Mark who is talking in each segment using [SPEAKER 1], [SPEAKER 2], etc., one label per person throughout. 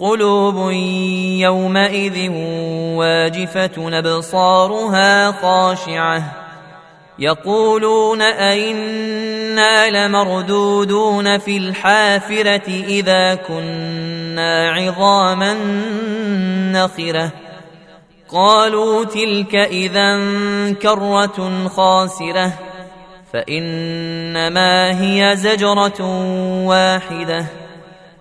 [SPEAKER 1] قلوب يومئذ واجفة أبصارها خاشعة. يقولون أئنا لمردودون في الحافرة إذا كنا عظاما نخرة. قالوا تلك إذا كرة خاسرة. فإنما هي زجرة واحدة.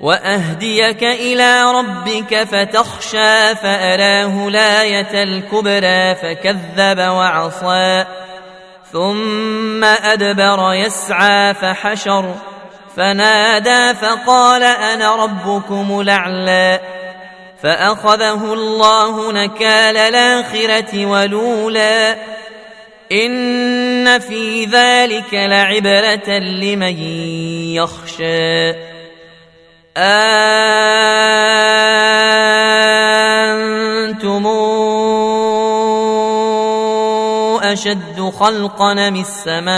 [SPEAKER 1] وأهديك إلى ربك فتخشى فأراه الايه الكبرى فكذب وعصى ثم أدبر يسعى فحشر فنادى فقال أنا ربكم الأعلى فأخذه الله نكال الآخرة ولولا إن في ذلك لعبرة لمن يخشى أنتم أشد خلقا من السماء؟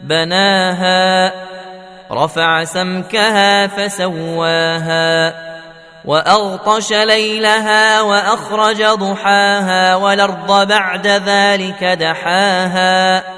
[SPEAKER 1] بناها رفع سمكها فسواها وأغطش ليلها وأخرج ضحاها والأرض بعد ذلك دحاها.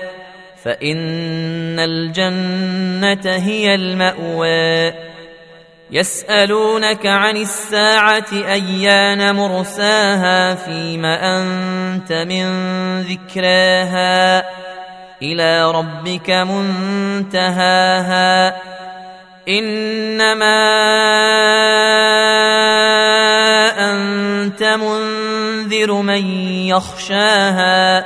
[SPEAKER 1] فإن الجنة هي المأوى. يسألونك عن الساعة أيان مرساها فيم أنت من ذكراها. إلى ربك منتهاها. إنما أنت منذر من يخشاها.